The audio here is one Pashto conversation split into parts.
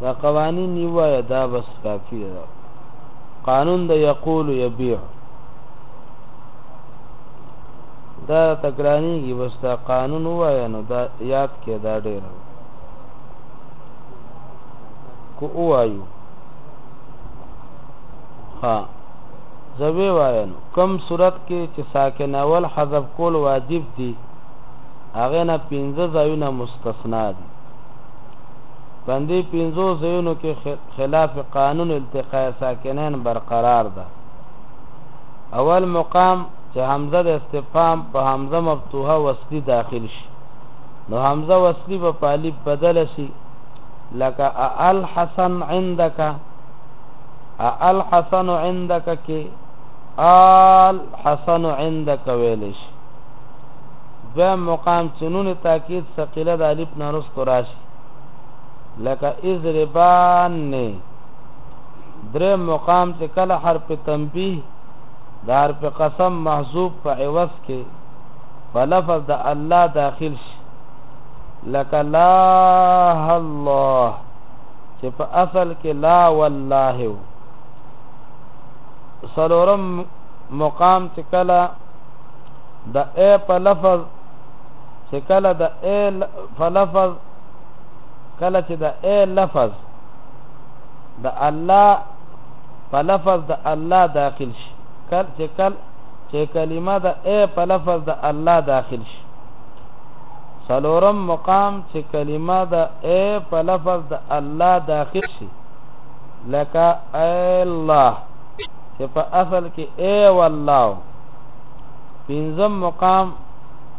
دا قوانین یې ووایه دا بس کافي ده قانون د یقول یبیع دا تکرانیږي بس دا قانون ووایه نو دا یاد کې دا ډېر کو وایو ها زوی وایم کم صورت کې چې ساکن اول حذف کول واجب دي هغه نه 15 ځایونه مستثنا دي پهدې پنځو ځایونو کې خلاف قانون التقاء ساکنین برقرار ده. اول مقام چې حمزه د استفهام په حمزه مفتوحه وصلي داخل شي نو حمزه وصلي به په الف بدل شي لکه الحسن عندك الحسن عندك کې الحسن عندك ویل شي دویم مقام چې نون تاکید ثقيله د الف نه رست راشي لکه اضربان نه درې مقام چې کله حرف تنبیه د حرف قسم محذوب په عوض کې په لفظ د الله داخل شي لکه لا الله چې په اصل کې لا والله و سلورم مقام چې کله د ا په لفظ چې کله د ای فلفظ کله چې د ای لفظ د الله په لفظ د الله داخل شي کل چې کل چې کلمه د ای په لفظ د الله داخل شي سلورم مقام چې کلمه د ای په لفظ د الله داخل شي لکه الله چې په اصل کې ای والله پنځم مقام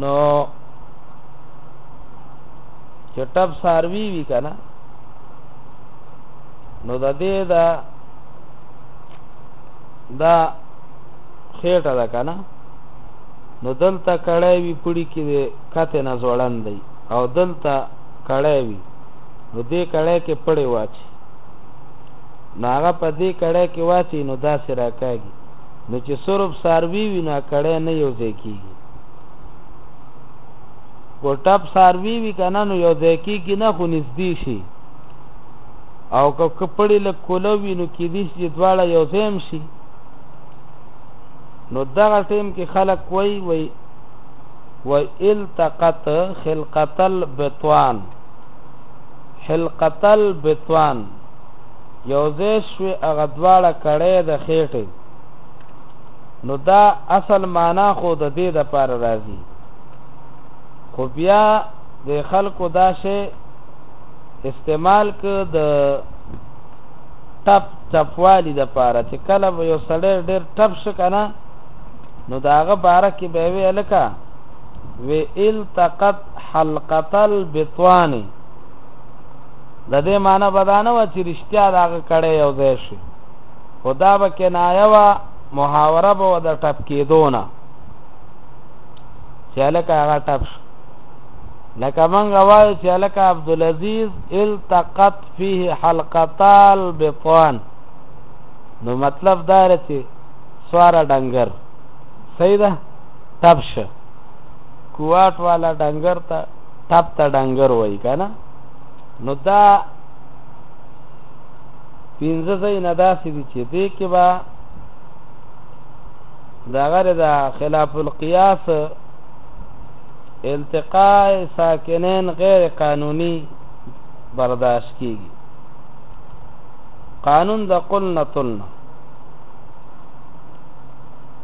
نو چې ټپ ساروي وی کنه نو د دې دا دا خېټه ده کنه نو دلته کړای وی پړی کې کته نه زوړن دی او دلته کړای وی نو دې کړای کې پړی واچي ناغه په دې کړای کې واچي نو دا سره کوي نو چې سرب ساروی وي نه کړی نه یو ځای کېږي کو ټپ ساروی وي که نه نو یو ځای کېږي نه خو نږدې شي او که کپړې لږ کوله وي نو کېدی شي دواړه یو ځای هم شي نو دغه ټیم کې خلک وای وای و التقط خلقتل بتوان حلقتل بتوان یوځای شوې هغه دواړه کړۍ د خېټې نو دا اصل معنا خو د دې د پاره راځي خو بیا د خلکو دا شی استعمال ک د ټپ ټپوالی د پاره چې کله یو سړی ډېر ټپ شو کنه نو داغه باره کې به وی الکا وی التقط حلقه البطوانه د دې معنی به دا نه وه چې رښتیا د هغه کړی یو ځای شي خو دا به کنایه وه محاوره به وه د ټپ کېدو نه چې هلکه هغه ټپ شو لکه مونږ وایو چې هلکه عبدالعزیز التقط فيه حلقتا البطان نو مطلب دا دی چې سواره ډنګر صحیح ده ټپ شه کوواټ والا ډنګر ته ټپ ته ډنګر وای کنه نو دا پینځه ځای نه داسې دي چې دې کې با دا غیر دا خلاف القیاس التقاء ساکنین غیر قانوني برداشت کیږي قانون د قلنا تلنا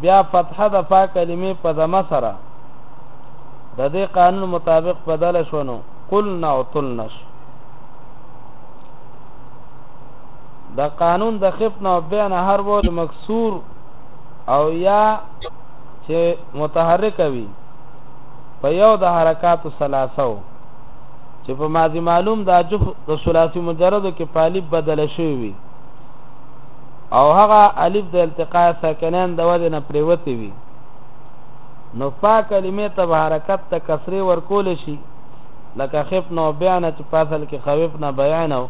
بیا فتحه د فا کلمې په دمه سره د دې قانون مطابق بدل شو نو قلنا او تلنش د قانون د خفنا او بیان هر وجه مکسور او یا چې متحرک وي په یو د حرکات ثلاثه چې په ماضی معلوم د اجف د ثلاثي مجردو کې پالب بدل شوی وي او هغه الف د التقاء ساکنان د ودې نه پریوتی وي نو پا کلمې ته به حرکت ته کسرې ورکول شي لکه خف نو بیان چې فاصل کې خوف نه بیان او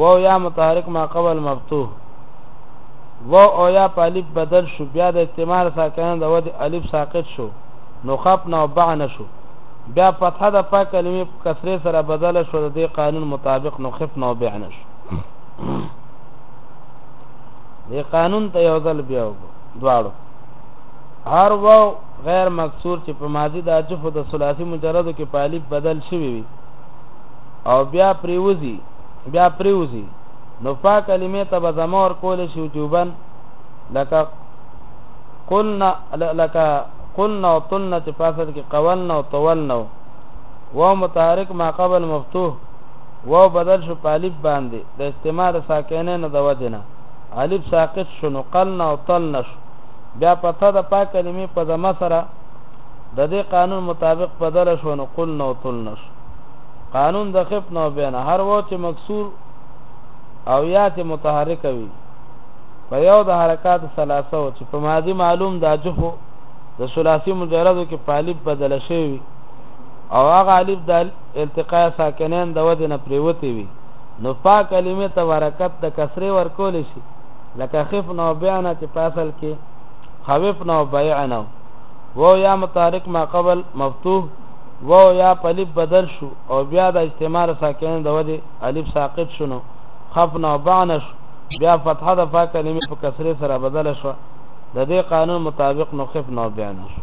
وو یا متحرک ما قبل مفتوح وو او یا په الف بدل شو بیا د استعمال ساکنان د ودې الف ساقط شو نو خف نو بعن شو بیا فتحه د پا کلمې کسرې سره بدل شو د دې قانون مطابق نو خف نو بیان شو دې قانون ته یو ځل بیا دواړو هر وو غیر مکسور چې په ماضی د اجف د ثلاثي مجردو کې پالیب بدل شوی وي او بیا پریوزی بیا پریوزی نو فا کلمه ته به زمور کول شي وجوبن لکه قلنا لکه قلنا او طلنا چې فاصل کې قولنا او طولنا و متحرک ما قبل مفتوح و بدل شو پالیب باندې د استماع د ساکنين د وجې نه الف ساقط شو نو قلنا او طلنا شو بیا پته د پا کلمې په ضمه سره د دې قانون مطابق بدل شو نو قلنا او طلنا شو قانون د خف نو بین هر و چې مکسور او یا چې متحرک وي په یو د حرکات ثلاثه او چې په ماضی معلوم د اجفو د ثلاثي مجردو کې پالب بدل شوی او هغه الف د التقاء ساکنین د ودنه پریوتی وي نو فا کلمې ته ورکت د کسرې ورکول شي لکه خفنا و بیعنا چې په اصل کې خوفنا و بیعنا و یا متحرک ما قبل مفتوح و یا پلیب بدل شو او بیا د استعمار ساکن د وجه الف ساقط شنو خفنا و بعنا شو بیا فتحه د فا کلمې په کسرې سره بدل شو د دې قانون مطابق نو خفنا و بیعنا شو